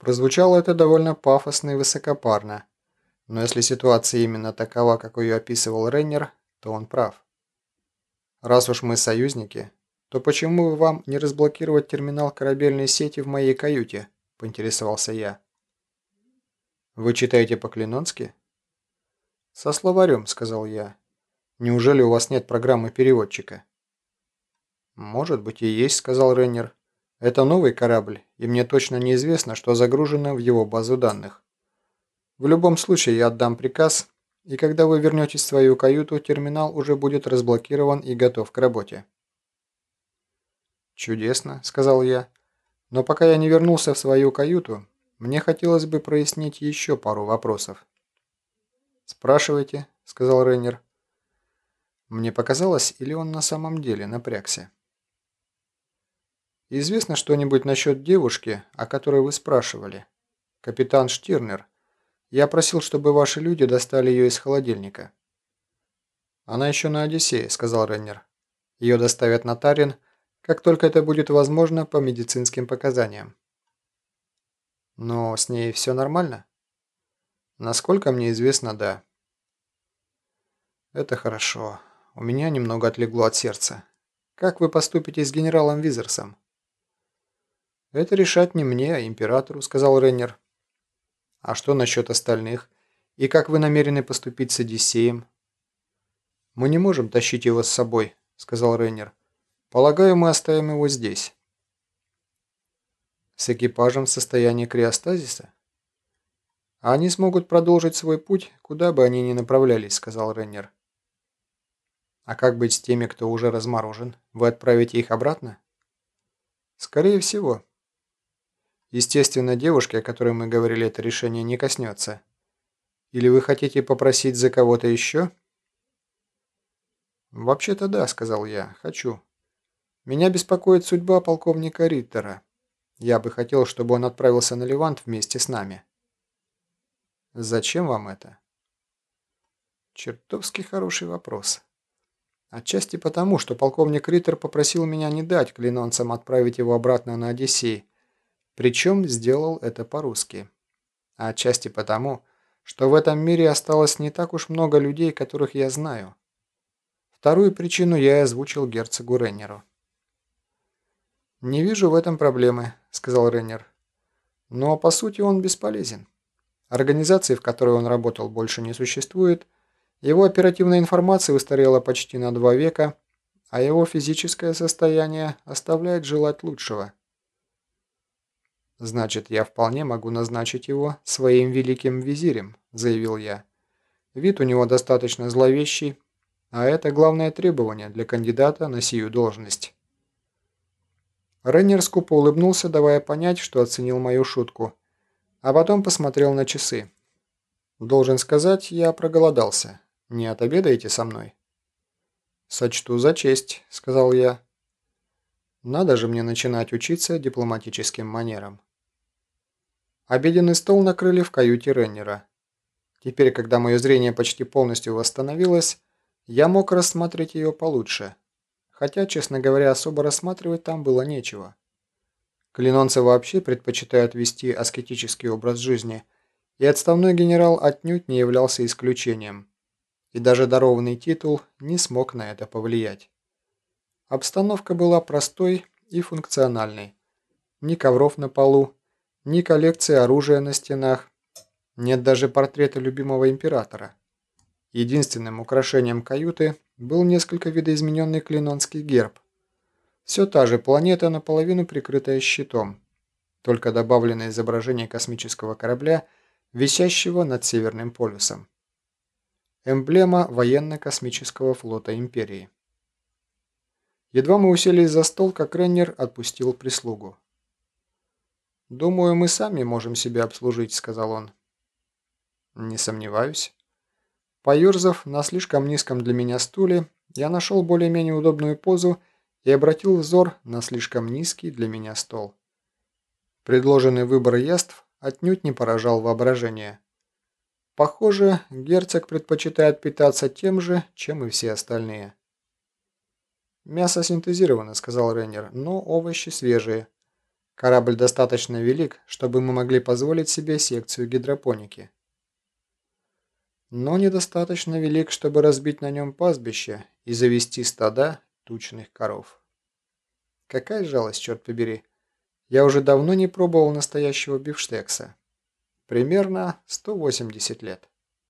Прозвучало это довольно пафосно и высокопарно, но если ситуация именно такова, как ее описывал Рейнер, то он прав. Раз уж мы союзники, то почему бы вам не разблокировать терминал корабельной сети в моей каюте, поинтересовался я. Вы читаете по-клинонски? Со словарем, сказал я. Неужели у вас нет программы переводчика? Может быть и есть, сказал Рейнер. Это новый корабль, и мне точно неизвестно, что загружено в его базу данных. В любом случае я отдам приказ, и когда вы вернетесь в свою каюту, терминал уже будет разблокирован и готов к работе. «Чудесно», — сказал я. «Но пока я не вернулся в свою каюту, мне хотелось бы прояснить еще пару вопросов». «Спрашивайте», — сказал Рейнер. Мне показалось, или он на самом деле напрягся. Известно что-нибудь насчет девушки, о которой вы спрашивали? Капитан Штирнер. Я просил, чтобы ваши люди достали ее из холодильника. Она еще на Одиссее, сказал Реннер. Ее доставят на Тарин, как только это будет возможно по медицинским показаниям. Но с ней все нормально? Насколько мне известно, да. Это хорошо. У меня немного отлегло от сердца. Как вы поступите с генералом Визерсом? «Это решать не мне, а императору», — сказал Реннер. «А что насчет остальных? И как вы намерены поступить с Одиссеем?» «Мы не можем тащить его с собой», — сказал Реннер. «Полагаю, мы оставим его здесь». «С экипажем в состоянии криостазиса?» «Они смогут продолжить свой путь, куда бы они ни направлялись», — сказал Реннер. «А как быть с теми, кто уже разморожен? Вы отправите их обратно?» «Скорее всего», Естественно, девушки, о которой мы говорили, это решение не коснется. Или вы хотите попросить за кого-то еще? «Вообще-то да», — сказал я, — «хочу. Меня беспокоит судьба полковника Риттера. Я бы хотел, чтобы он отправился на Левант вместе с нами». «Зачем вам это?» Чертовски хороший вопрос. Отчасти потому, что полковник Риттер попросил меня не дать клинонцам отправить его обратно на Одиссей, причем сделал это по-русски. А отчасти потому, что в этом мире осталось не так уж много людей, которых я знаю. Вторую причину я озвучил герцогу Реннеру. «Не вижу в этом проблемы», — сказал Реннер. «Но по сути он бесполезен. Организации, в которой он работал, больше не существует, его оперативная информация устарела почти на два века, а его физическое состояние оставляет желать лучшего». «Значит, я вполне могу назначить его своим великим визирем», – заявил я. «Вид у него достаточно зловещий, а это главное требование для кандидата на сию должность». Реннер скупо улыбнулся, давая понять, что оценил мою шутку, а потом посмотрел на часы. «Должен сказать, я проголодался. Не отобедаете со мной?» «Сочту за честь», – сказал я. «Надо же мне начинать учиться дипломатическим манерам». Обеденный стол накрыли в каюте Реннера. Теперь, когда мое зрение почти полностью восстановилось, я мог рассмотреть ее получше. Хотя, честно говоря, особо рассматривать там было нечего. Клинонцы вообще предпочитают вести аскетический образ жизни, и отставной генерал отнюдь не являлся исключением. И даже дарованный титул не смог на это повлиять. Обстановка была простой и функциональной. Ни ковров на полу, ни коллекции оружия на стенах, нет даже портрета любимого императора. Единственным украшением каюты был несколько видоизмененный клинонский герб. Все та же планета, наполовину прикрытая щитом, только добавлено изображение космического корабля, висящего над Северным полюсом. Эмблема военно-космического флота Империи. Едва мы уселись за стол, как Реннер отпустил прислугу. «Думаю, мы сами можем себя обслужить», — сказал он. «Не сомневаюсь». Поерзав на слишком низком для меня стуле, я нашел более-менее удобную позу и обратил взор на слишком низкий для меня стол. Предложенный выбор яств отнюдь не поражал воображение. Похоже, герцог предпочитает питаться тем же, чем и все остальные. «Мясо синтезировано», — сказал Рейнер, — «но овощи свежие». Корабль достаточно велик, чтобы мы могли позволить себе секцию гидропоники. Но недостаточно велик, чтобы разбить на нем пастбище и завести стада тучных коров. Какая жалость, черт побери. Я уже давно не пробовал настоящего бифштекса. Примерно 180 лет.